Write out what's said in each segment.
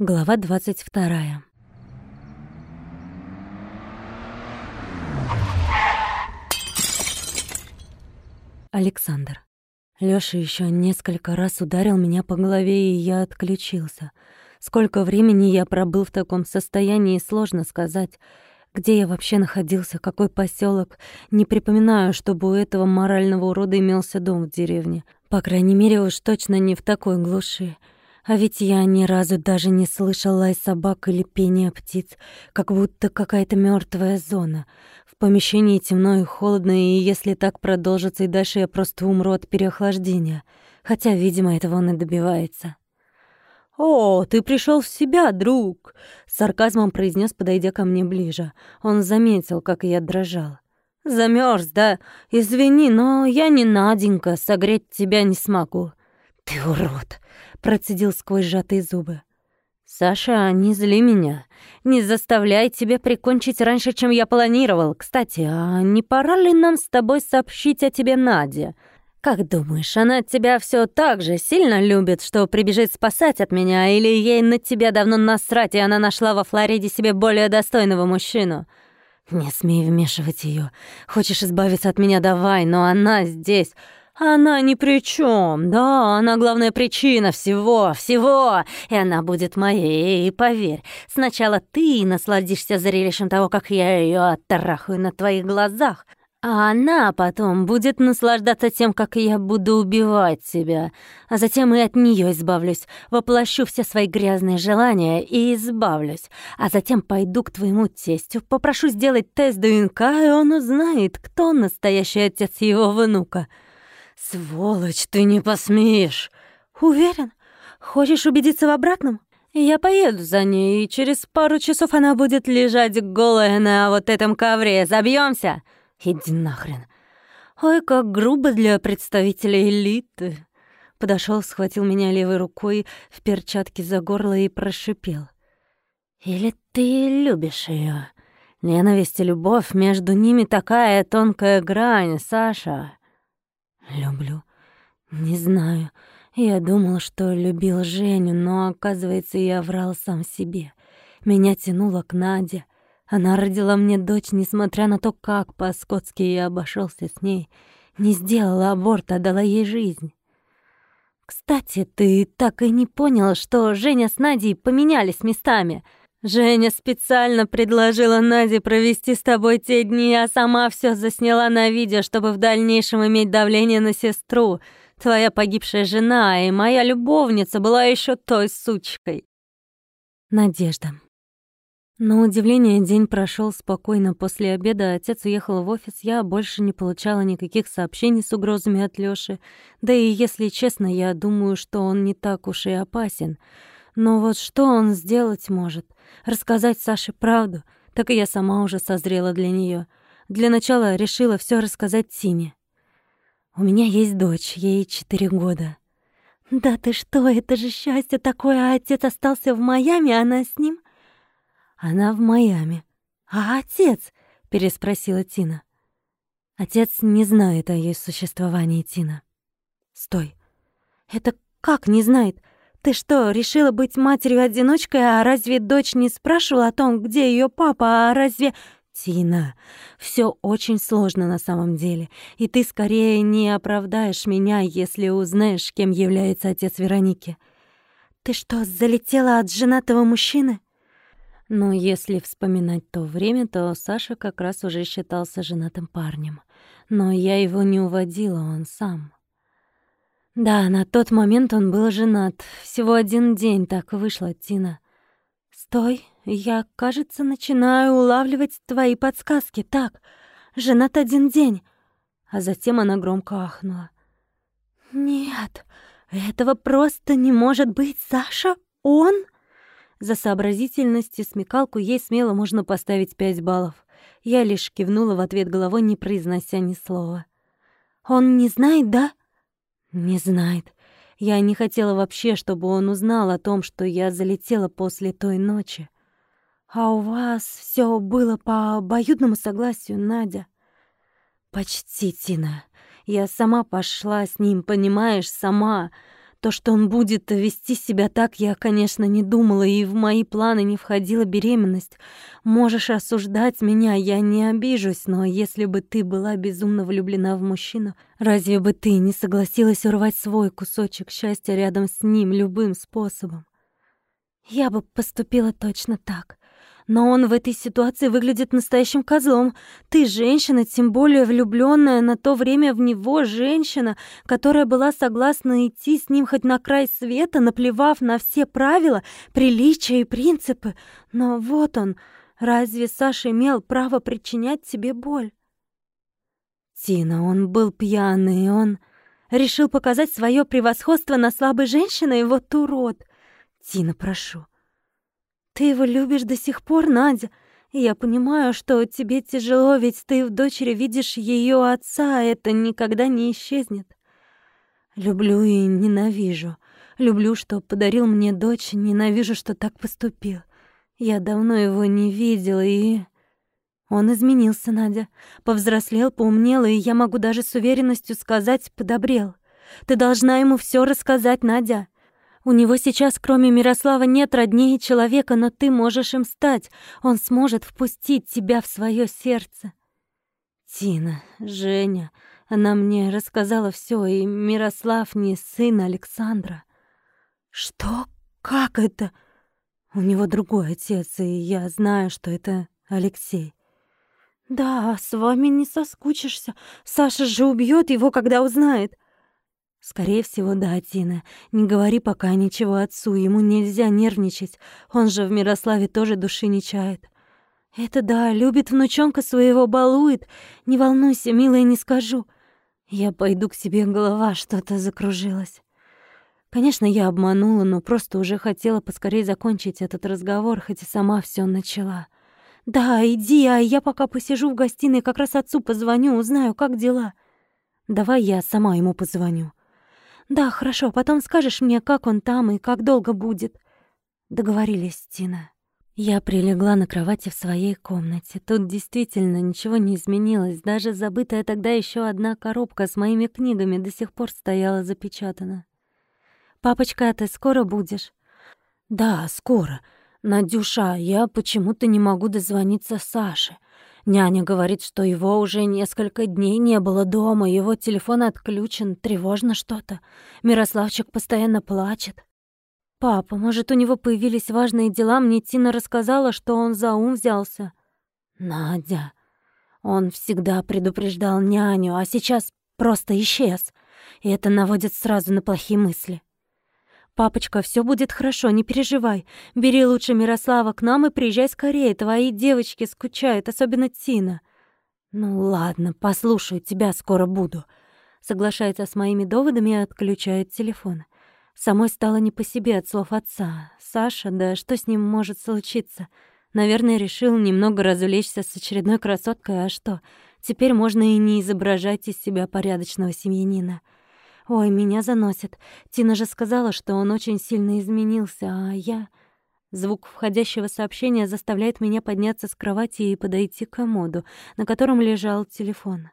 Глава двадцать вторая. Александр. Лёша ещё несколько раз ударил меня по голове, и я отключился. Сколько времени я пробыл в таком состоянии, сложно сказать. Где я вообще находился, какой посёлок? Не припоминаю, чтобы у этого морального урода имелся дом в деревне. По крайней мере, уж точно не в такой глуши. А ведь я ни разу даже не слышал лай собак или пение птиц, как будто какая-то мертвая зона. В помещении темно и холодно, и если так продолжится и дальше, я просто умру от переохлаждения. Хотя, видимо, этого он и добивается. «О, ты пришел в себя, друг!» — с сарказмом произнес, подойдя ко мне ближе. Он заметил, как я дрожал. Замерз, да? Извини, но я не Наденька, согреть тебя не смогу». «Ты урод!» Процедил сквозь сжатые зубы. «Саша, не зли меня. Не заставляй тебя прикончить раньше, чем я планировал. Кстати, а не пора ли нам с тобой сообщить о тебе Наде? Как думаешь, она тебя все так же сильно любит, что прибежит спасать от меня, или ей на тебя давно насрать, и она нашла во Флориде себе более достойного мужчину?» «Не смей вмешивать ее. Хочешь избавиться от меня, давай, но она здесь. Она ни при чем, да, она главная причина всего, всего, и она будет моей, поверь, сначала ты насладишься зрелищем того, как я ее оттрахаю на твоих глазах, а она потом будет наслаждаться тем, как я буду убивать тебя, а затем и от нее избавлюсь, воплощу все свои грязные желания и избавлюсь, а затем пойду к твоему тестю, попрошу сделать тест ДНК, и он узнает, кто настоящий отец его внука». «Сволочь, ты не посмеешь!» «Уверен? Хочешь убедиться в обратном?» «Я поеду за ней, и через пару часов она будет лежать голая на вот этом ковре. Забьемся? «Иди нахрен!» «Ой, как грубо для представителя элиты!» Подошел, схватил меня левой рукой в перчатке за горло и прошипел. «Или ты любишь ее? Ненависть и любовь, между ними такая тонкая грань, Саша!» Люблю. Не знаю. Я думал, что любил Женю, но, оказывается, я врал сам себе. Меня тянуло к Наде. Она родила мне дочь, несмотря на то, как по-скотски я обошелся с ней. Не сделала аборт, а дала ей жизнь. Кстати, ты так и не понял, что Женя с Надей поменялись местами — Женя специально предложила Наде провести с тобой те дни, а сама все засняла на видео, чтобы в дальнейшем иметь давление на сестру. Твоя погибшая жена и моя любовница была еще той сучкой. Надежда. На удивление, день прошел спокойно. После обеда отец уехал в офис, я больше не получала никаких сообщений с угрозами от Лёши. Да и, если честно, я думаю, что он не так уж и опасен. Но вот что он сделать может? Рассказать Саше правду? Так и я сама уже созрела для нее. Для начала решила все рассказать Тине. У меня есть дочь, ей четыре года. «Да ты что, это же счастье такое, а отец остался в Майами, а она с ним?» «Она в Майами». «А отец?» — переспросила Тина. «Отец не знает о ее существовании, Тина». «Стой. Это как не знает? Ты что, решила быть матерью-одиночкой, а разве дочь не спрашивала о том, где ее папа, а разве... Тина, все очень сложно на самом деле, и ты скорее не оправдаешь меня, если узнаешь, кем является отец Вероники. Ты что, залетела от женатого мужчины? Но если вспоминать то время, то Саша как раз уже считался женатым парнем. Но я его не уводила, он сам. Да, на тот момент он был женат. Всего один день так вышло, Тина. Стой, я, кажется, начинаю улавливать твои подсказки. Так, женат один день. А затем она громко ахнула. Нет, этого просто не может быть, Саша. Он? За сообразительность и смекалку ей смело можно поставить пять баллов. Я лишь кивнула в ответ головой, не произнося ни слова. «Он не знает, да?» Не знает. Я не хотела вообще, чтобы он узнал о том, что я залетела после той ночи. А у вас все было по обоюдному согласию, Надя. Почти, Тина. Я сама пошла с ним, понимаешь, сама. То, что он будет вести себя так, я, конечно, не думала, и в мои планы не входила беременность. Можешь осуждать меня, я не обижусь, но если бы ты была безумно влюблена в мужчину, разве бы ты не согласилась урвать свой кусочек счастья рядом с ним любым способом? Я бы поступила точно так. Но он в этой ситуации выглядит настоящим козлом. Ты женщина, тем более влюбленная на то время в него женщина, которая была согласна идти с ним хоть на край света, наплевав на все правила, приличия и принципы. Но вот он, разве Саша имел право причинять тебе боль? Тина, он был пьяный, он решил показать свое превосходство на слабой женщине, и вот урод. Тина, прошу, ты его любишь до сих пор, Надя. я понимаю, что тебе тяжело, ведь ты в дочери видишь ее отца, а это никогда не исчезнет. Люблю и ненавижу. Люблю, что подарил мне дочь, ненавижу, что так поступил. Я давно его не видела, и... Он изменился, Надя. Повзрослел, поумнел, и я могу даже с уверенностью сказать, подобрел. Ты должна ему все рассказать, Надя. У него сейчас, кроме Мирослава, нет роднее человека, но ты можешь им стать. Он сможет впустить тебя в свое сердце. Тина, Женя, она мне рассказала все, и Мирослав не сын Александра. Что? Как это? У него другой отец, и я знаю, что это Алексей. Да, с вами не соскучишься. Саша же убьет его, когда узнает. Скорее всего, да, Тина. Не говори пока ничего отцу, ему нельзя нервничать. Он же в Мирославе тоже души не чает. Это да, любит внучонка своего, балует. Не волнуйся, милая, не скажу. Я пойду к себе, голова что-то закружилась. Конечно, я обманула, но просто уже хотела поскорее закончить этот разговор, хоть и сама все начала. Да, иди, а я пока посижу в гостиной, как раз отцу позвоню, узнаю, как дела. Давай я сама ему позвоню. «Да, хорошо, потом скажешь мне, как он там и как долго будет». Договорились, Тина. Я прилегла на кровати в своей комнате. Тут действительно ничего не изменилось. Даже забытая тогда еще одна коробка с моими книгами до сих пор стояла запечатана. «Папочка, а ты скоро будешь?» «Да, скоро. Надюша, я почему-то не могу дозвониться Саше. Няня говорит, что его уже несколько дней не было дома, его телефон отключен, тревожно что-то. Мирославчик постоянно плачет. «Папа, может, у него появились важные дела? Мне Тина рассказала, что он за ум взялся». «Надя, он всегда предупреждал няню, а сейчас просто исчез. И это наводит сразу на плохие мысли». «Папочка, все будет хорошо, не переживай. Бери лучше Мирослава к нам и приезжай скорее. Твои девочки скучают, особенно Тина». «Ну ладно, послушаю тебя, скоро буду». Соглашается с моими доводами и отключает телефон. Самой стало не по себе от слов отца. Саша, да что с ним может случиться? Наверное, решил немного развлечься с очередной красоткой, а что? Теперь можно и не изображать из себя порядочного семьянина. Ой, меня заносит. Тина же сказала, что он очень сильно изменился, а я... Звук входящего сообщения заставляет меня подняться с кровати и подойти к комоду, на котором лежал телефон.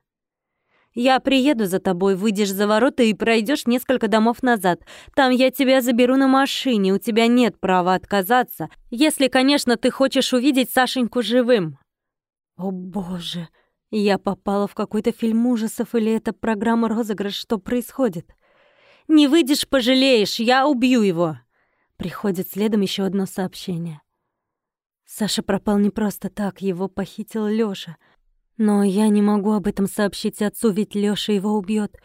«Я приеду за тобой, выйдешь за ворота и пройдешь несколько домов назад. Там я тебя заберу на машине, у тебя нет права отказаться, если, конечно, ты хочешь увидеть Сашеньку живым». «О, боже!» Я попала в какой-то фильм ужасов или это программа розыгрыш, что происходит? Не выйдешь, пожалеешь, я убью его. Приходит следом еще одно сообщение. Саша пропал не просто так, его похитил Лёша. Но я не могу об этом сообщить отцу, ведь Лёша его убьет.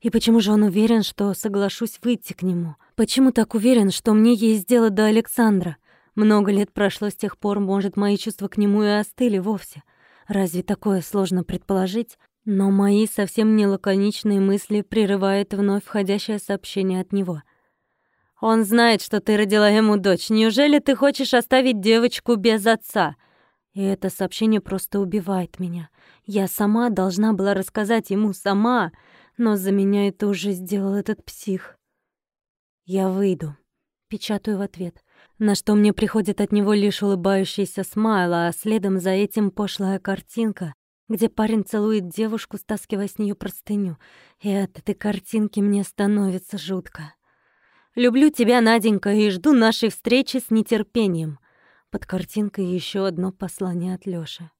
И почему же он уверен, что соглашусь выйти к нему? Почему так уверен, что мне есть дело до Александра? Много лет прошло с тех пор, может, мои чувства к нему и остыли вовсе. Разве такое сложно предположить? Но мои совсем не лаконичные мысли прерывает вновь входящее сообщение от него. «Он знает, что ты родила ему дочь. Неужели ты хочешь оставить девочку без отца?» И это сообщение просто убивает меня. Я сама должна была рассказать ему сама, но за меня это уже сделал этот псих. «Я выйду», — печатаю в ответ на что мне приходит от него лишь улыбающийся смайл, а следом за этим пошлая картинка, где парень целует девушку, стаскивая с нее простыню. И от этой картинки мне становится жутко. Люблю тебя, Наденька, и жду нашей встречи с нетерпением. Под картинкой еще одно послание от Лёши.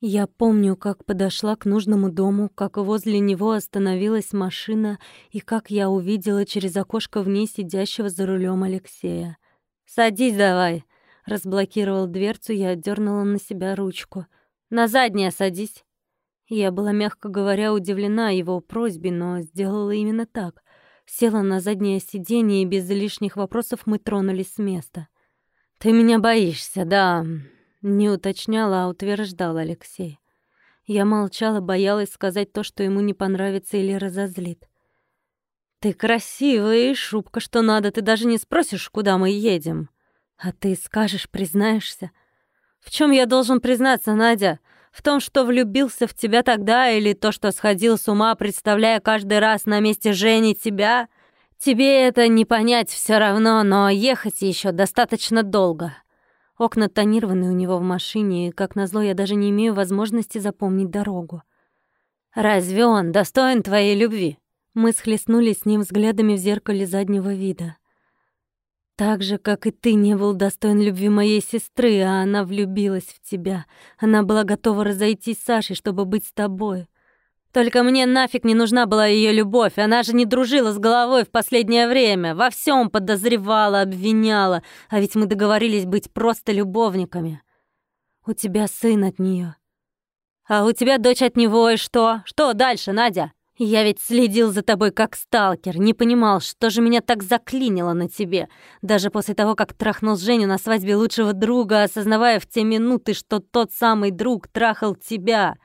Я помню, как подошла к нужному дому, как возле него остановилась машина и как я увидела через окошко в ней сидящего за рулем Алексея. «Садись давай!» Разблокировал дверцу, я отдернула на себя ручку. «На заднее садись!» Я была, мягко говоря, удивлена его просьбе, но сделала именно так. Села на заднее сиденье, и без лишних вопросов мы тронулись с места. «Ты меня боишься, да?» Не уточняла, а утверждал Алексей. Я молчала, боялась сказать то, что ему не понравится или разозлит. «Ты красивая и шубка, что надо, ты даже не спросишь, куда мы едем. А ты скажешь, признаешься. В чем я должен признаться, Надя? В том, что влюбился в тебя тогда, или то, что сходил с ума, представляя каждый раз на месте Жени тебя? Тебе это не понять все равно, но ехать еще достаточно долго. Окна тонированы у него в машине, и, как назло, я даже не имею возможности запомнить дорогу. «Разве он достоин твоей любви?» Мы схлестнулись с ним взглядами в зеркале заднего вида. Так же, как и ты не был достоин любви моей сестры, а она влюбилась в тебя. Она была готова разойтись с Сашей, чтобы быть с тобой. Только мне нафиг не нужна была ее любовь. Она же не дружила с головой в последнее время. Во всем подозревала, обвиняла. А ведь мы договорились быть просто любовниками. У тебя сын от нее. А у тебя дочь от него, и что? Что дальше, Надя? Я ведь следил за тобой как сталкер, не понимал, что же меня так заклинило на тебе. Даже после того, как трахнул Женю на свадьбе лучшего друга, осознавая в те минуты, что тот самый друг трахал тебя.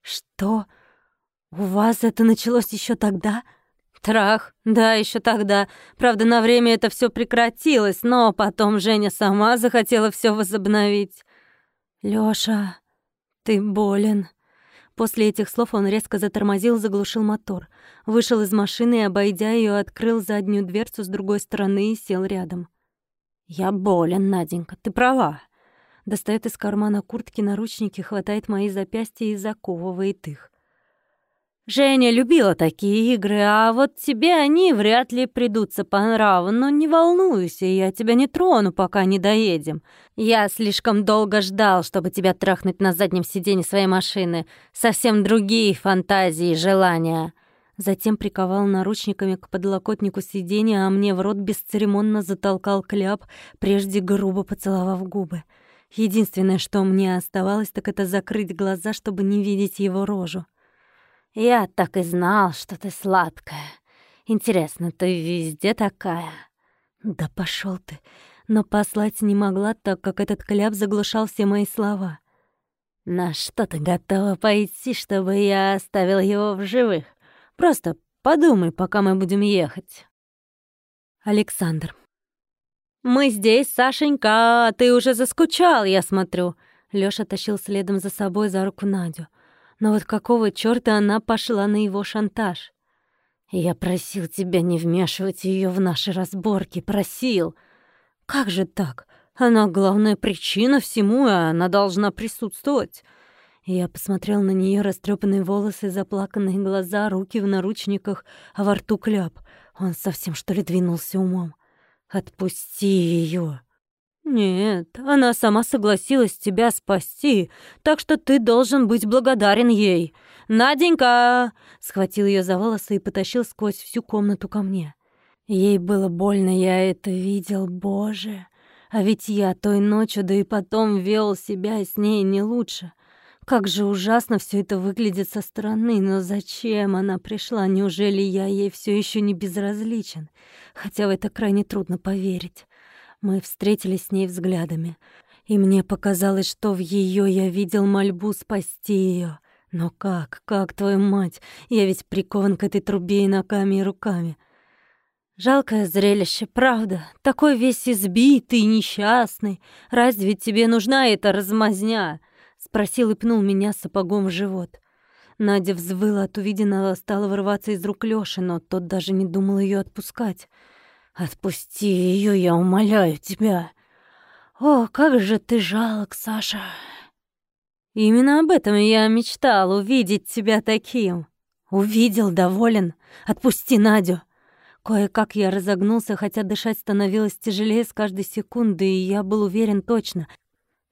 Что? «У вас это началось еще тогда?» «Трах, да, еще тогда. Правда, на время это все прекратилось, но потом Женя сама захотела все возобновить». «Лёша, ты болен». После этих слов он резко затормозил, заглушил мотор. Вышел из машины и, обойдя ее, открыл заднюю дверцу с другой стороны и сел рядом. «Я болен, Наденька, ты права». Достает из кармана куртки наручники, хватает мои запястья и заковывает их. Женя любила такие игры, а вот тебе они вряд ли придутся по нраву. Но не волнуйся, я тебя не трону, пока не доедем. Я слишком долго ждал, чтобы тебя трахнуть на заднем сиденье своей машины. Совсем другие фантазии и желания». Затем приковал наручниками к подлокотнику сиденья, а мне в рот бесцеремонно затолкал кляп, прежде грубо поцеловав губы. Единственное, что мне оставалось, так это закрыть глаза, чтобы не видеть его рожу. «Я так и знал, что ты сладкая. Интересно, ты везде такая?» «Да пошел ты!» Но послать не могла, так как этот кляп заглушал все мои слова. «На что ты готова пойти, чтобы я оставил его в живых? Просто подумай, пока мы будем ехать». Александр. «Мы здесь, Сашенька, ты уже заскучал, я смотрю». Лёша тащил следом за собой за руку Надю. Но вот какого чёрта она пошла на его шантаж? Я просил тебя не вмешивать её в наши разборки, просил. Как же так? Она главная причина всему, и она должна присутствовать. Я посмотрел на неё растрепанные волосы, заплаканные глаза, руки в наручниках, а во рту кляп. Он совсем что ли двинулся умом? Отпусти её. «Нет, она сама согласилась тебя спасти, так что ты должен быть благодарен ей. Наденька!» Схватил ее за волосы и потащил сквозь всю комнату ко мне. Ей было больно, я это видел, боже. А ведь я той ночью, да и потом вел себя с ней не лучше. Как же ужасно все это выглядит со стороны, но зачем она пришла? Неужели я ей все еще не безразличен? Хотя в это крайне трудно поверить. Мы встретились с ней взглядами, и мне показалось, что в ее я видел мольбу спасти ее. Но как, как, твою мать? Я ведь прикован к этой трубе и ногами, и руками. Жалкое зрелище, правда. Такой весь избитый, несчастный. Разве тебе нужна эта размазня? Спросил и пнул меня сапогом в живот. Надя взвыла от увиденного, стала вырываться из рук Лёши, но тот даже не думал ее отпускать. Отпусти ее, я умоляю тебя. О, как же ты жалок, Саша. Именно об этом я мечтал увидеть тебя таким. Увидел, доволен. Отпусти Надю. Кое-как я разогнулся, хотя дышать становилось тяжелее с каждой секунды, и я был уверен точно.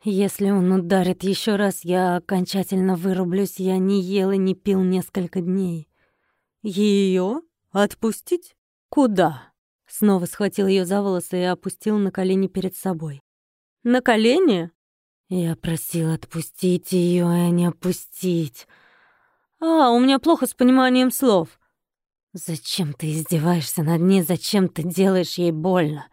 Если он ударит еще раз, я окончательно вырублюсь. Я не ел и не пил несколько дней. Ее Отпустить? Куда? Снова схватил ее за волосы и опустил на колени перед собой. На колени? Я просил отпустить ее, а не опустить. А, у меня плохо с пониманием слов. Зачем ты издеваешься над ней? Зачем ты делаешь ей больно?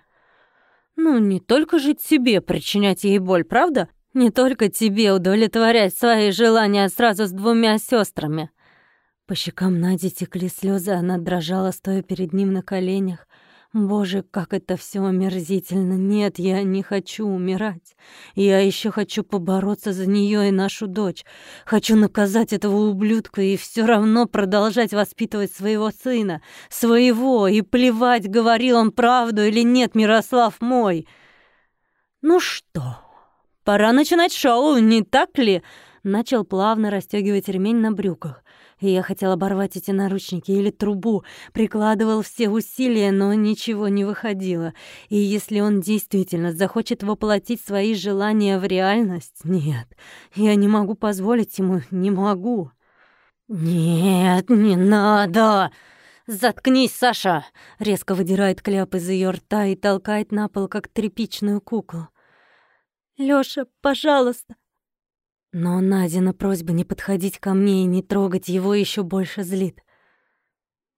Ну, не только же тебе причинять ей боль, правда? Не только тебе удовлетворять свои желания сразу с двумя сестрами. По щекам Нади текли слезы, она дрожала, стоя перед ним на коленях. Боже, как это все омерзительно. Нет, я не хочу умирать. Я еще хочу побороться за нее и нашу дочь. Хочу наказать этого ублюдка и все равно продолжать воспитывать своего сына. Своего. И плевать, говорил он правду или нет, Мирослав мой. Ну что, пора начинать шоу, не так ли? Начал плавно расстегивать ремень на брюках и я хотел оборвать эти наручники или трубу, прикладывал все усилия, но ничего не выходило. И если он действительно захочет воплотить свои желания в реальность, нет, я не могу позволить ему, не могу. «Нет, не надо!» «Заткнись, Саша!» — резко выдирает кляп из ее рта и толкает на пол, как тряпичную куклу. «Лёша, пожалуйста, но Надина просьба не подходить ко мне и не трогать его еще больше злит.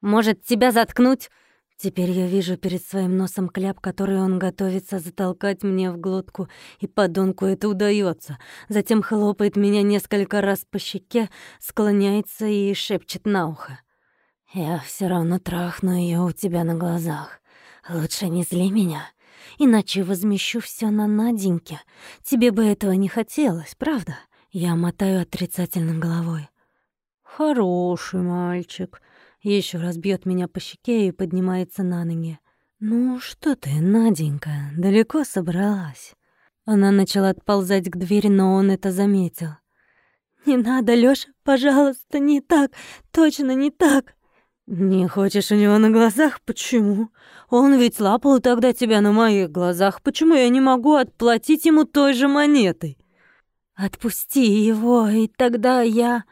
«Может, тебя заткнуть?» Теперь я вижу перед своим носом кляп, который он готовится затолкать мне в глотку, и подонку это удается. Затем хлопает меня несколько раз по щеке, склоняется и шепчет на ухо. «Я все равно трахну ее у тебя на глазах. Лучше не зли меня, иначе возмещу все на Наденьке. Тебе бы этого не хотелось, правда?» Я мотаю отрицательно головой. «Хороший мальчик». Еще раз бьет меня по щеке и поднимается на ноги. «Ну что ты, Наденька, далеко собралась?» Она начала отползать к двери, но он это заметил. «Не надо, Лёша, пожалуйста, не так, точно не так!» «Не хочешь у него на глазах? Почему? Он ведь лапал тогда тебя на моих глазах. Почему я не могу отплатить ему той же монетой?» Отпусти его, и тогда я...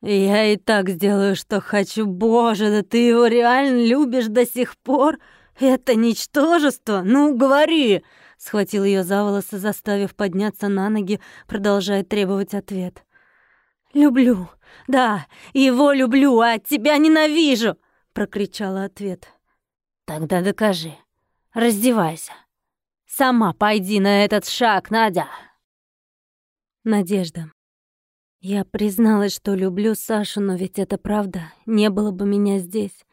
Я и так сделаю, что хочу. Боже, да ты его реально любишь до сих пор? Это ничтожество? Ну, говори!» Схватил ее за волосы, заставив подняться на ноги, продолжая требовать ответ. «Люблю. Да, его люблю, а тебя ненавижу!» Прокричала ответ. «Тогда докажи. Раздевайся. Сама пойди на этот шаг, Надя!» Надежда. Я призналась, что люблю Сашу, но ведь это правда. Не было бы меня здесь.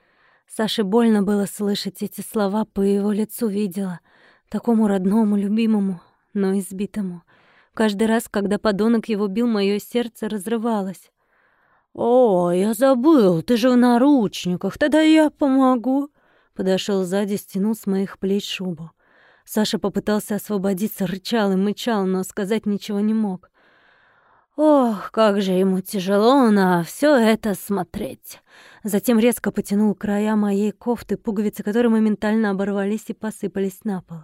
Саше больно было слышать эти слова, по его лицу видела. Такому родному, любимому, но избитому. Каждый раз, когда подонок его бил, мое сердце разрывалось. «О, я забыл, ты же в наручниках, тогда я помогу!» Подошел сзади, стянул с моих плеч шубу. Саша попытался освободиться, рычал и мычал, но сказать ничего не мог. Ох, как же ему тяжело на все это смотреть. Затем резко потянул края моей кофты, пуговицы которой моментально оборвались и посыпались на пол.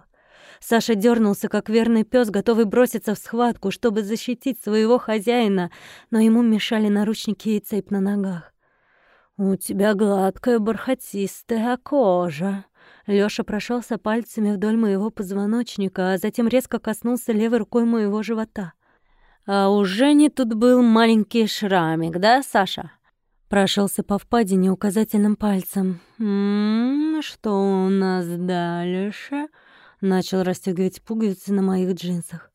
Саша дернулся, как верный пес, готовый броситься в схватку, чтобы защитить своего хозяина, но ему мешали наручники и цепь на ногах. «У тебя гладкая бархатистая кожа». Лёша прошелся пальцами вдоль моего позвоночника, а затем резко коснулся левой рукой моего живота. А у Жени тут был маленький шрамик, да, Саша? Прошелся по впадине указательным пальцем. «М -м, что у нас дальше?» Начал расстегивать пуговицы на моих джинсах.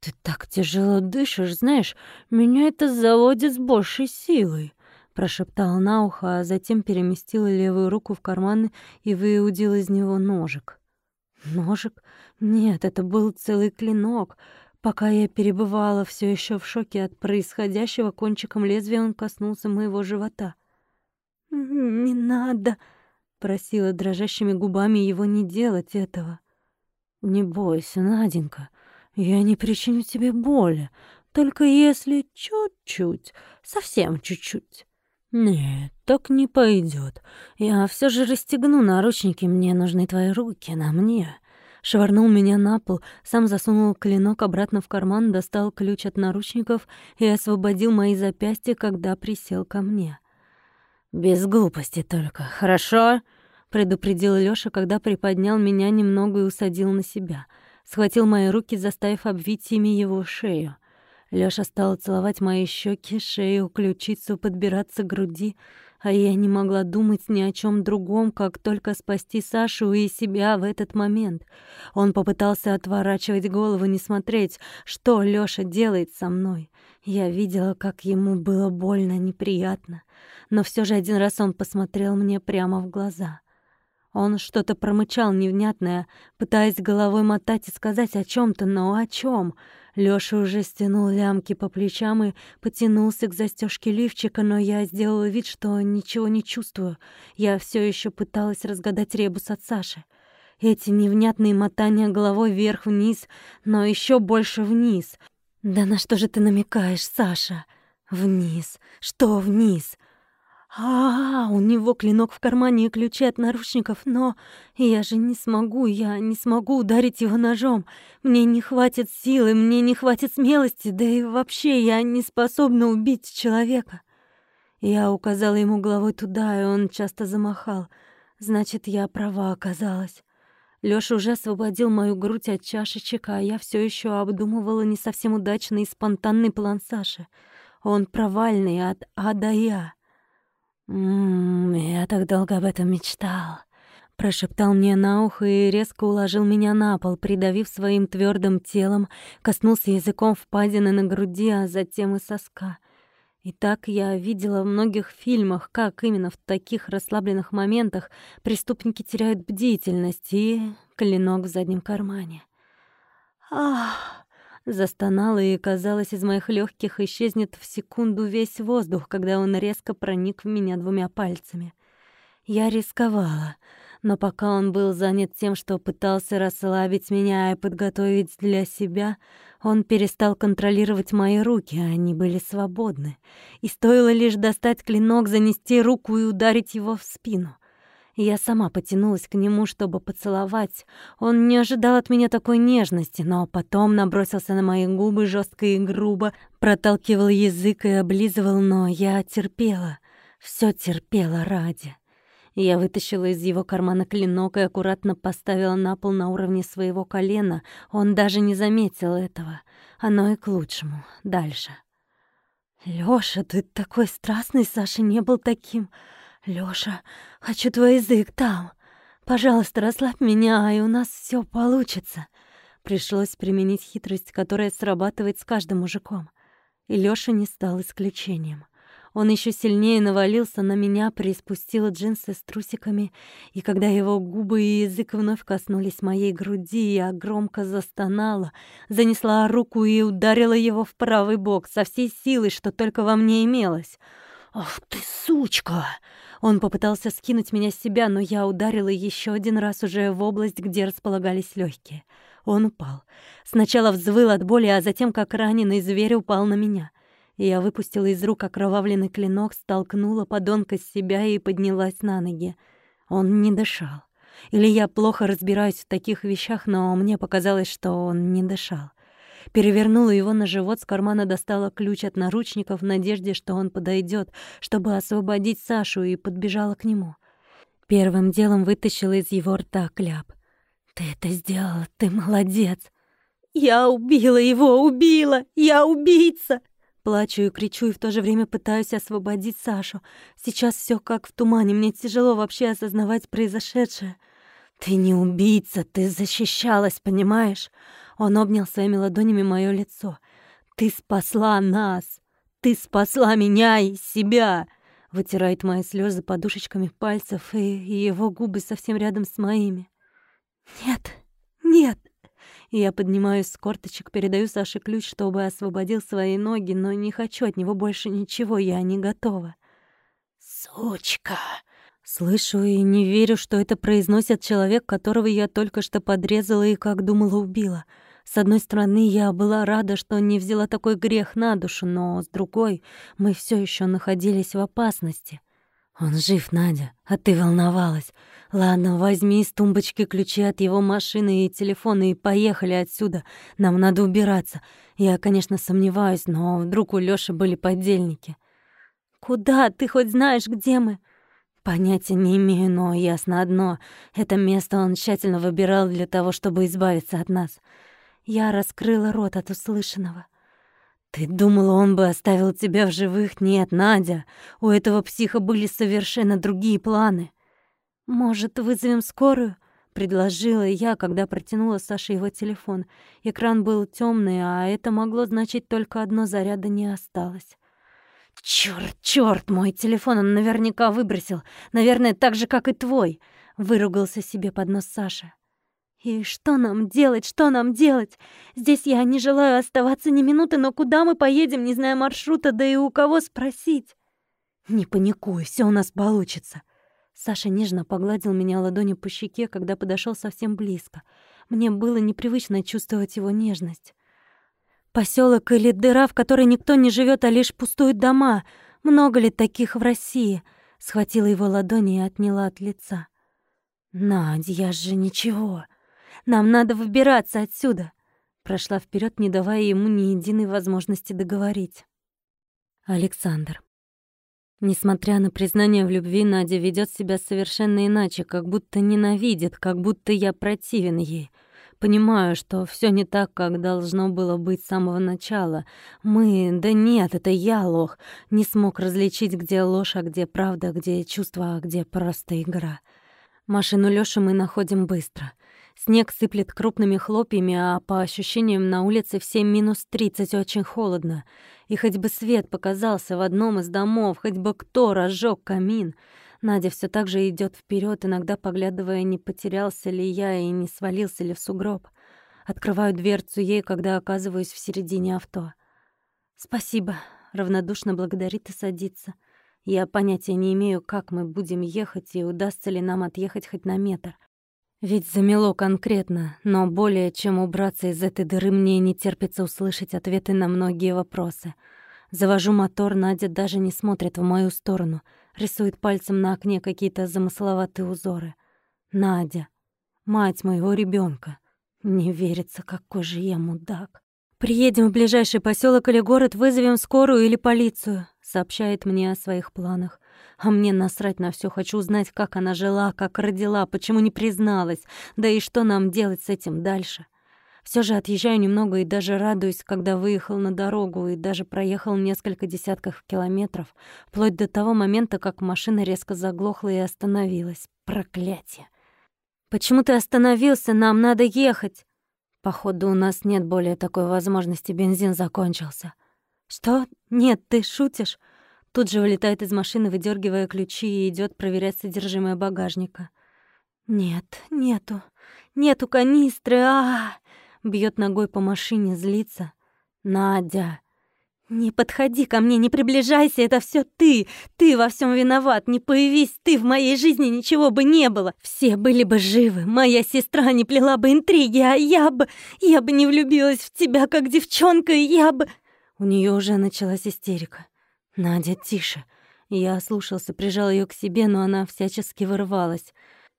«Ты так тяжело дышишь, знаешь, меня это заводит с большей силой», прошептал на ухо, а затем переместил левую руку в карман и выудил из него ножик. Ножик? Нет, это был целый клинок — Пока я перебывала все еще в шоке от происходящего, кончиком лезвия он коснулся моего живота. «Не надо», — просила дрожащими губами его не делать этого. «Не бойся, Наденька, я не причиню тебе боли, только если чуть-чуть, совсем чуть-чуть». «Нет, так не пойдет. Я все же расстегну наручники, мне нужны твои руки, на мне». Швырнул меня на пол, сам засунул клинок обратно в карман, достал ключ от наручников и освободил мои запястья, когда присел ко мне. «Без глупости только, хорошо?» — предупредил Лёша, когда приподнял меня немного и усадил на себя. Схватил мои руки, заставив обвить ими его шею. Лёша стал целовать мои щеки, шею, ключицу, подбираться к груди, а я не могла думать ни о чем другом, как только спасти Сашу и себя в этот момент. Он попытался отворачивать голову, не смотреть, что Лёша делает со мной. Я видела, как ему было больно, неприятно, но все же один раз он посмотрел мне прямо в глаза. Он что-то промычал невнятное, пытаясь головой мотать и сказать о чем то но о чем? Лёша уже стянул лямки по плечам и потянулся к застежке лифчика, но я сделала вид, что ничего не чувствую. Я все еще пыталась разгадать ребус от Саши. Эти невнятные мотания головой вверх-вниз, но еще больше вниз. «Да на что же ты намекаешь, Саша?» «Вниз. Что вниз?» А, у него клинок в кармане и ключи от наручников, но я же не смогу, я не смогу ударить его ножом. Мне не хватит силы, мне не хватит смелости, да и вообще я не способна убить человека. Я указала ему головой туда, и он часто замахал. Значит, я права оказалась. Лёша уже освободил мою грудь от чашечек, а я все еще обдумывала не совсем удачный и спонтанный план Саши. Он провальный от А до Я. «М -м, я так долго об этом мечтал», — прошептал мне на ухо и резко уложил меня на пол, придавив своим твердым телом, коснулся языком впадины на груди, а затем и соска. И так я видела в многих фильмах, как именно в таких расслабленных моментах преступники теряют бдительность и клинок в заднем кармане. Ах! Застонала, и, казалось, из моих легких исчезнет в секунду весь воздух, когда он резко проник в меня двумя пальцами. Я рисковала, но пока он был занят тем, что пытался расслабить меня и подготовить для себя, он перестал контролировать мои руки, а они были свободны. И стоило лишь достать клинок, занести руку и ударить его в спину — я сама потянулась к нему, чтобы поцеловать. Он не ожидал от меня такой нежности, но потом набросился на мои губы жестко и грубо, проталкивал язык и облизывал, но я терпела. Все терпела ради. Я вытащила из его кармана клинок и аккуратно поставила на пол на уровне своего колена. Он даже не заметил этого. Оно и к лучшему. Дальше. «Лёша, ты такой страстный, Саша не был таким...» «Лёша, хочу твой язык там. Пожалуйста, расслабь меня, и у нас всё получится». Пришлось применить хитрость, которая срабатывает с каждым мужиком. И Лёша не стал исключением. Он ещё сильнее навалился на меня, приспустил джинсы с трусиками, и когда его губы и язык вновь коснулись моей груди, я громко застонала, занесла руку и ударила его в правый бок со всей силой, что только во мне имелось. «Ах ты, сучка!» Он попытался скинуть меня с себя, но я ударила еще один раз уже в область, где располагались легкие. Он упал. Сначала взвыл от боли, а затем, как раненый зверь, упал на меня. Я выпустила из рук окровавленный клинок, столкнула подонка с себя и поднялась на ноги. Он не дышал. Или я плохо разбираюсь в таких вещах, но мне показалось, что он не дышал перевернула его на живот, с кармана достала ключ от наручников в надежде, что он подойдет, чтобы освободить Сашу, и подбежала к нему. Первым делом вытащила из его рта кляп. «Ты это сделала, ты молодец!» «Я убила его, убила! Я убийца!» Плачу и кричу, и в то же время пытаюсь освободить Сашу. Сейчас все как в тумане, мне тяжело вообще осознавать произошедшее. «Ты не убийца, ты защищалась, понимаешь? Он обнял своими ладонями мое лицо. «Ты спасла нас! Ты спасла меня и себя!» Вытирает мои слезы подушечками пальцев, и его губы совсем рядом с моими. «Нет, нет!» Я поднимаюсь с корточек, передаю Саше ключ, чтобы освободил свои ноги, но не хочу от него больше ничего, я не готова. «Сучка!» Слышу и не верю, что это произносит человек, которого я только что подрезала и, как думала, убила. С одной стороны, я была рада, что не взяла такой грех на душу, но с другой, мы все еще находились в опасности. «Он жив, Надя, а ты волновалась. Ладно, возьми из тумбочки ключи от его машины и телефона и поехали отсюда. Нам надо убираться. Я, конечно, сомневаюсь, но вдруг у Лёши были подельники». «Куда? Ты хоть знаешь, где мы?» Понятия не имею, но ясно одно. Это место он тщательно выбирал для того, чтобы избавиться от нас. Я раскрыла рот от услышанного. «Ты думала, он бы оставил тебя в живых? Нет, Надя, у этого психа были совершенно другие планы». «Может, вызовем скорую?» — предложила я, когда протянула Саше его телефон. Экран был темный, а это могло значить только одно — заряда не осталось. «Чёрт, чёрт, мой телефон он наверняка выбросил. Наверное, так же, как и твой», — выругался себе под нос Саша. И что нам делать, что нам делать? Здесь я не желаю оставаться ни минуты, но куда мы поедем, не зная маршрута, да и у кого спросить? Не паникуй, все у нас получится. Саша нежно погладил меня ладонью по щеке, когда подошел совсем близко. Мне было непривычно чувствовать его нежность. Поселок или дыра, в которой никто не живет, а лишь пустуют дома. Много ли таких в России? Схватила его ладони и отняла от лица. Надя, я же ничего. Нам надо выбираться отсюда!» Прошла вперед, не давая ему ни единой возможности договорить. Александр. Несмотря на признание в любви, Надя ведет себя совершенно иначе, как будто ненавидит, как будто я противен ей. Понимаю, что все не так, как должно было быть с самого начала. Мы... Да нет, это я лох. Не смог различить, где ложь, а где правда, где чувство, а где просто игра. Машину Лёши мы находим быстро. Снег сыплет крупными хлопьями, а по ощущениям на улице все минус тридцать очень холодно. И хоть бы свет показался в одном из домов, хоть бы кто разжег камин. Надя все так же идет вперед, иногда поглядывая, не потерялся ли я и не свалился ли в сугроб. Открываю дверцу ей, когда оказываюсь в середине авто. «Спасибо», — равнодушно благодарит и садится. Я понятия не имею, как мы будем ехать и удастся ли нам отъехать хоть на метр. Ведь замело конкретно, но более чем убраться из этой дыры мне не терпится услышать ответы на многие вопросы. Завожу мотор, Надя даже не смотрит в мою сторону, рисует пальцем на окне какие-то замысловатые узоры. Надя, мать моего ребенка. Не верится, какой же я мудак. «Приедем в ближайший поселок или город, вызовем скорую или полицию», — сообщает мне о своих планах. А мне насрать на все, хочу узнать, как она жила, как родила, почему не призналась, да и что нам делать с этим дальше. Все же отъезжаю немного и даже радуюсь, когда выехал на дорогу и даже проехал несколько десятков километров, вплоть до того момента, как машина резко заглохла и остановилась. Проклятие! «Почему ты остановился? Нам надо ехать!» «Походу, у нас нет более такой возможности, бензин закончился». «Что? Нет, ты шутишь?» Тут же вылетает из машины, выдергивая ключи и идет проверять содержимое багажника. «Нет, нету, нету канистры, а, Бьет ногой по машине, злится. «Надя!» «Не подходи ко мне, не приближайся, это все ты! Ты во всем виноват, не появись ты, в моей жизни ничего бы не было! Все были бы живы, моя сестра не плела бы интриги, а я бы... Я бы не влюбилась в тебя, как девчонка, и я бы...» У нее уже началась истерика. «Надя, тише!» Я ослушался, прижал ее к себе, но она всячески вырывалась.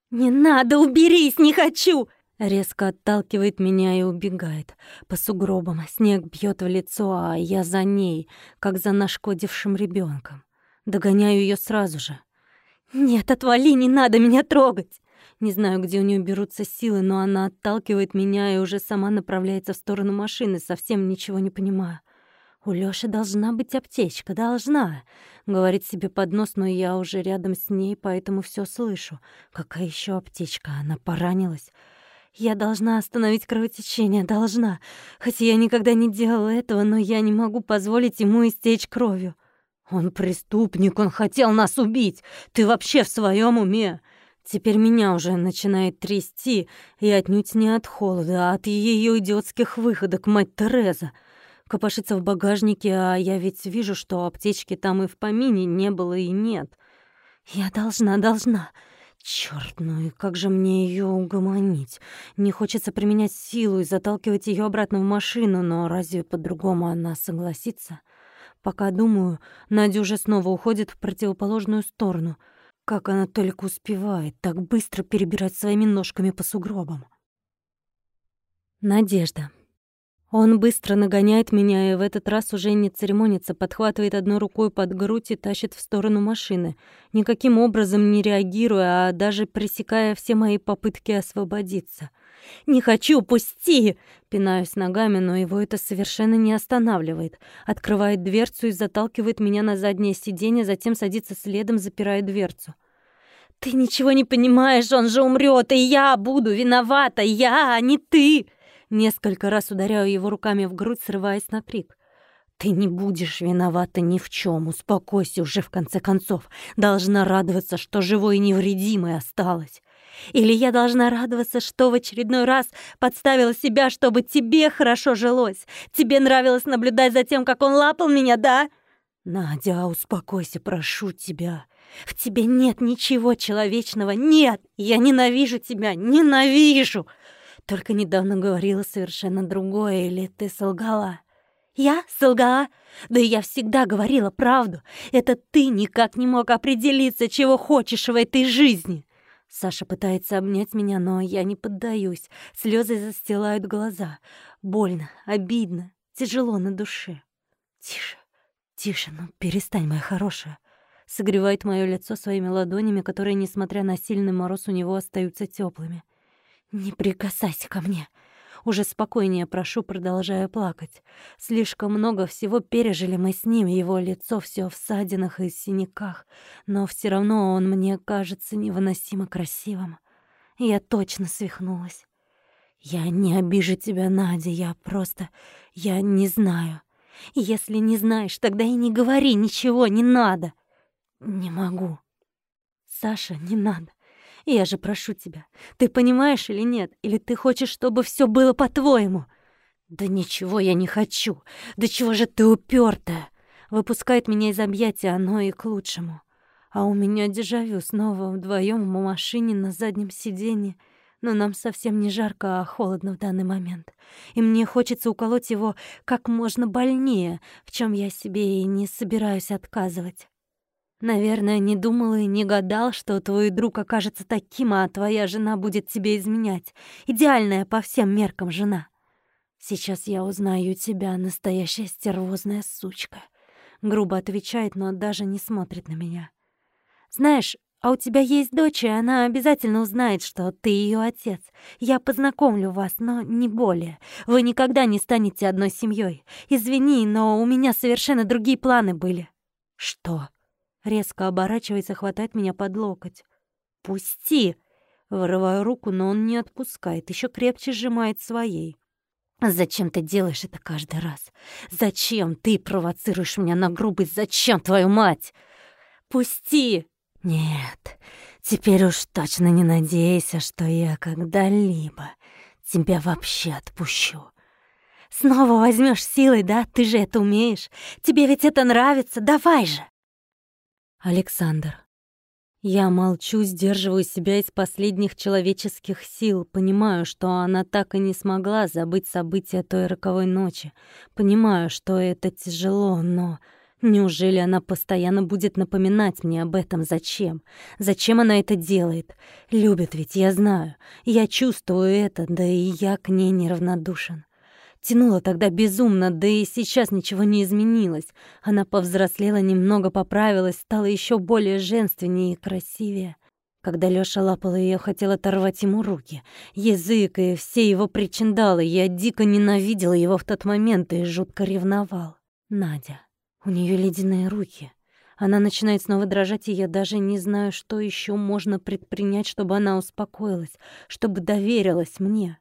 «Не надо, уберись, не хочу!» Резко отталкивает меня и убегает. По сугробам снег бьет в лицо, а я за ней, как за нашкодившим ребенком. Догоняю ее сразу же. «Нет, отвали, не надо меня трогать!» Не знаю, где у нее берутся силы, но она отталкивает меня и уже сама направляется в сторону машины, совсем ничего не понимаю. «У Лёши должна быть аптечка, должна!» Говорит себе под нос, но я уже рядом с ней, поэтому все слышу. Какая еще аптечка? Она поранилась. Я должна остановить кровотечение, должна. Хотя я никогда не делала этого, но я не могу позволить ему истечь кровью. Он преступник, он хотел нас убить. Ты вообще в своем уме? Теперь меня уже начинает трясти, и отнюдь не от холода, а от ее идиотских выходок, мать Тереза копошится в багажнике, а я ведь вижу, что аптечки там и в помине не было и нет. Я должна, должна. Черт, ну и как же мне ее угомонить? Не хочется применять силу и заталкивать ее обратно в машину, но разве по-другому она согласится? Пока думаю, уже снова уходит в противоположную сторону. Как она только успевает так быстро перебирать своими ножками по сугробам. Надежда. Он быстро нагоняет меня и в этот раз уже не церемонится, подхватывает одной рукой под грудь и тащит в сторону машины, никаким образом не реагируя, а даже пресекая все мои попытки освободиться. «Не хочу, пусти!» Пинаюсь ногами, но его это совершенно не останавливает. Открывает дверцу и заталкивает меня на заднее сиденье, затем садится следом, запирая дверцу. «Ты ничего не понимаешь, он же умрет, и я буду виновата, я, а не ты!» Несколько раз ударяю его руками в грудь, срываясь на крик. «Ты не будешь виновата ни в чем. Успокойся уже, в конце концов. Должна радоваться, что живой и невредимой осталась. Или я должна радоваться, что в очередной раз подставила себя, чтобы тебе хорошо жилось? Тебе нравилось наблюдать за тем, как он лапал меня, да?» «Надя, успокойся, прошу тебя. В тебе нет ничего человечного. Нет! Я ненавижу тебя, ненавижу!» Только недавно говорила совершенно другое, или ты солгала? Я солгала? Да я всегда говорила правду. Это ты никак не мог определиться, чего хочешь в этой жизни. Саша пытается обнять меня, но я не поддаюсь. Слезы застилают глаза. Больно, обидно, тяжело на душе. Тише, тише, ну перестань, моя хорошая. Согревает мое лицо своими ладонями, которые, несмотря на сильный мороз, у него остаются теплыми. «Не прикасайся ко мне!» Уже спокойнее прошу, продолжая плакать. Слишком много всего пережили мы с ним, его лицо все в ссадинах и синяках, но все равно он мне кажется невыносимо красивым. Я точно свихнулась. Я не обижу тебя, Надя, я просто... я не знаю. Если не знаешь, тогда и не говори ничего, не надо. Не могу. Саша, не надо. Я же прошу тебя, ты понимаешь или нет? Или ты хочешь, чтобы все было по-твоему? Да ничего я не хочу. Да чего же ты упертая? Выпускает меня из объятия, оно и к лучшему. А у меня дежавю снова вдвоем в машине на заднем сиденье. Но нам совсем не жарко, а холодно в данный момент. И мне хочется уколоть его как можно больнее, в чем я себе и не собираюсь отказывать. Наверное, не думал и не гадал, что твой друг окажется таким, а твоя жена будет тебе изменять. Идеальная по всем меркам жена. Сейчас я узнаю тебя, настоящая стервозная сучка. Грубо отвечает, но даже не смотрит на меня. Знаешь, а у тебя есть дочь, и она обязательно узнает, что ты ее отец. Я познакомлю вас, но не более. Вы никогда не станете одной семьей. Извини, но у меня совершенно другие планы были. Что? Резко оборачивается, хватает меня под локоть. «Пусти!» Вырываю руку, но он не отпускает, еще крепче сжимает своей. «Зачем ты делаешь это каждый раз? Зачем ты провоцируешь меня на грубость? Зачем, твою мать? Пусти!» «Нет, теперь уж точно не надейся, что я когда-либо тебя вообще отпущу. Снова возьмешь силой, да? Ты же это умеешь. Тебе ведь это нравится. Давай же!» Александр. Я молчу, сдерживаю себя из последних человеческих сил, понимаю, что она так и не смогла забыть события той роковой ночи. Понимаю, что это тяжело, но неужели она постоянно будет напоминать мне об этом? Зачем? Зачем она это делает? Любит ведь, я знаю. Я чувствую это, да и я к ней неравнодушен. Тянула тогда безумно, да и сейчас ничего не изменилось. Она повзрослела, немного поправилась, стала еще более женственнее и красивее. Когда Лёша лапал её, хотел оторвать ему руки. Язык и все его причиндалы. Я дико ненавидела его в тот момент и жутко ревновал. Надя. У неё ледяные руки. Она начинает снова дрожать, и я даже не знаю, что ещё можно предпринять, чтобы она успокоилась, чтобы доверилась мне.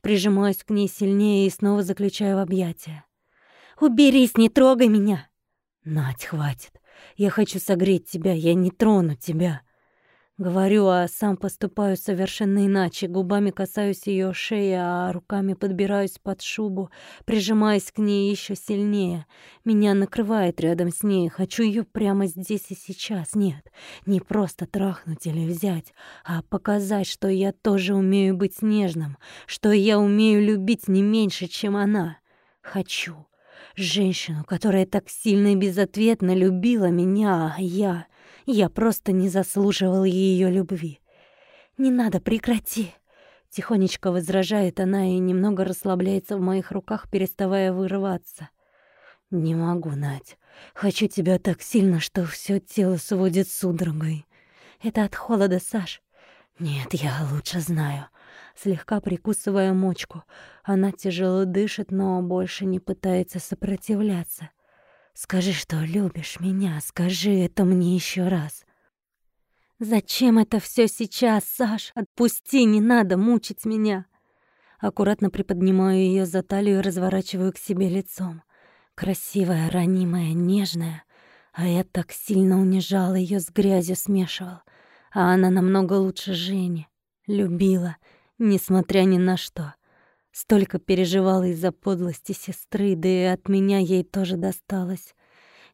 Прижимаюсь к ней сильнее и снова заключаю в объятия. «Уберись, не трогай меня!» «Надь, хватит. Я хочу согреть тебя, я не трону тебя». Говорю, а сам поступаю совершенно иначе. Губами касаюсь ее шеи, а руками подбираюсь под шубу, прижимаясь к ней еще сильнее. Меня накрывает рядом с ней. Хочу ее прямо здесь и сейчас. Нет, не просто трахнуть или взять, а показать, что я тоже умею быть нежным, что я умею любить не меньше, чем она. Хочу. Женщину, которая так сильно и безответно любила меня, а я... Я просто не заслуживал ее любви. «Не надо, прекрати!» Тихонечко возражает она и немного расслабляется в моих руках, переставая вырываться. «Не могу, Надь. Хочу тебя так сильно, что все тело сводит судорогой. Это от холода, Саш. Нет, я лучше знаю. Слегка прикусывая мочку, она тяжело дышит, но больше не пытается сопротивляться. Скажи, что любишь меня, скажи это мне еще раз. Зачем это все сейчас, Саш? Отпусти, не надо мучить меня. Аккуратно приподнимаю ее за талию и разворачиваю к себе лицом. Красивая, ранимая, нежная. А я так сильно унижал ее с грязью смешивал. А она намного лучше Жени. Любила, несмотря ни на что. Столько переживала из-за подлости сестры, да и от меня ей тоже досталось.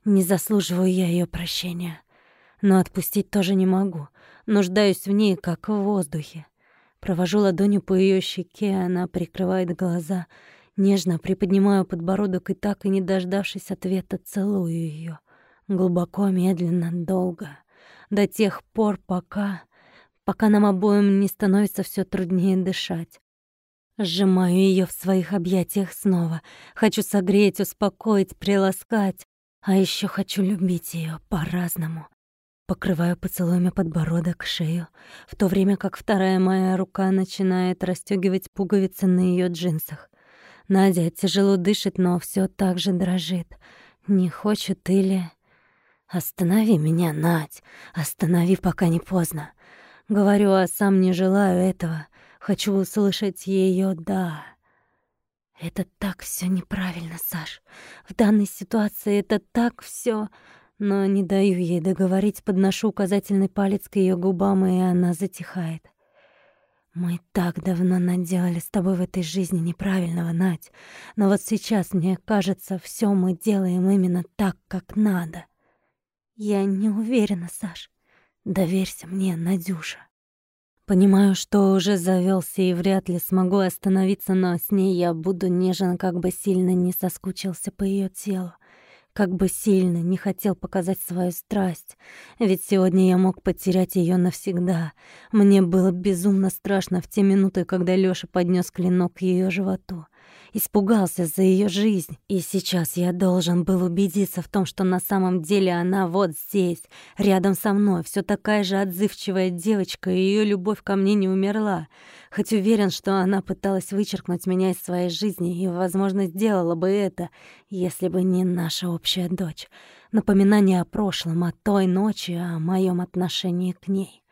Не заслуживаю я ее прощения. Но отпустить тоже не могу. Нуждаюсь в ней, как в воздухе. Провожу ладонью по ее щеке, она прикрывает глаза. Нежно приподнимаю подбородок и так и не дождавшись ответа, целую ее. Глубоко, медленно, долго. До тех пор, пока... Пока нам обоим не становится все труднее дышать. Сжимаю ее в своих объятиях снова. Хочу согреть, успокоить, приласкать. А еще хочу любить ее по-разному. Покрываю поцелуями подбородок, шею, в то время как вторая моя рука начинает расстегивать пуговицы на ее джинсах. Надя тяжело дышит, но все так же дрожит. Не хочет или... «Останови меня, Надь! Останови, пока не поздно!» Говорю, а сам не желаю этого. Хочу услышать ее «да». Это так все неправильно, Саш. В данной ситуации это так все, но не даю ей договорить, подношу указательный палец к ее губам, и она затихает. Мы так давно наделали с тобой в этой жизни неправильного, Надь. Но вот сейчас, мне кажется, все мы делаем именно так, как надо. Я не уверена, Саш. Доверься мне, Надюша. Понимаю, что уже завелся и вряд ли смогу остановиться, но с ней я буду нежен, как бы сильно не соскучился по ее телу. Как бы сильно не хотел показать свою страсть, ведь сегодня я мог потерять ее навсегда. Мне было безумно страшно в те минуты, когда Лёша поднес клинок к ее животу испугался за ее жизнь. И сейчас я должен был убедиться в том, что на самом деле она вот здесь, рядом со мной, все такая же отзывчивая девочка, и ее любовь ко мне не умерла. Хоть уверен, что она пыталась вычеркнуть меня из своей жизни и, возможно, сделала бы это, если бы не наша общая дочь. Напоминание о прошлом, о той ночи, о моем отношении к ней.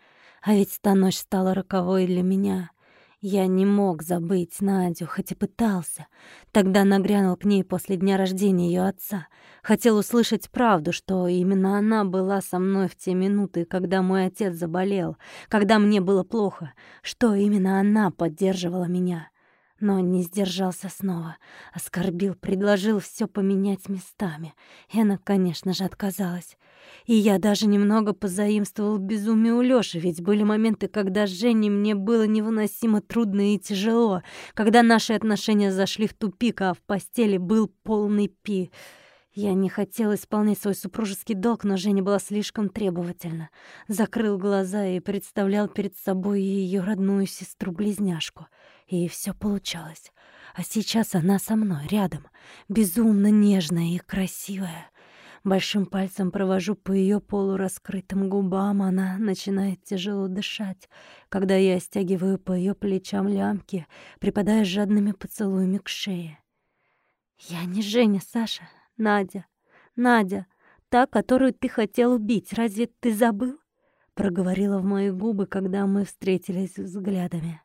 А ведь та ночь стала роковой для меня — я не мог забыть Надю, хоть и пытался. Тогда нагрянул к ней после дня рождения ее отца. Хотел услышать правду, что именно она была со мной в те минуты, когда мой отец заболел, когда мне было плохо, что именно она поддерживала меня но не сдержался снова. Оскорбил, предложил все поменять местами. И она, конечно же, отказалась. И я даже немного позаимствовал безумие у Лёши, ведь были моменты, когда с Женей мне было невыносимо трудно и тяжело, когда наши отношения зашли в тупик, а в постели был полный пи... Я не хотел исполнять свой супружеский долг, но Женя была слишком требовательна. Закрыл глаза и представлял перед собой ее родную сестру-близняшку — и все получалось. А сейчас она со мной, рядом, безумно нежная и красивая. Большим пальцем провожу по ее полураскрытым губам, она начинает тяжело дышать, когда я стягиваю по ее плечам лямки, припадая жадными поцелуями к шее. «Я не Женя, Саша, Надя, Надя, та, которую ты хотел убить, разве ты забыл?» проговорила в мои губы, когда мы встретились взглядами.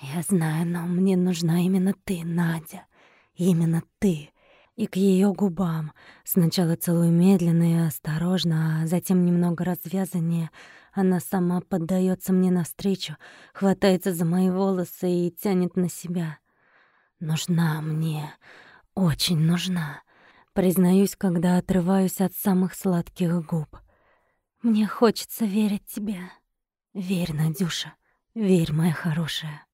«Я знаю, но мне нужна именно ты, Надя. Именно ты. и к ее губам. Сначала целую медленно и осторожно, а затем немного развязаннее. Она сама поддается мне навстречу, хватается за мои волосы и тянет на себя. Нужна мне, очень нужна. Признаюсь, когда отрываюсь от самых сладких губ. Мне хочется верить тебе. Верь, Надюша, верь, моя хорошая.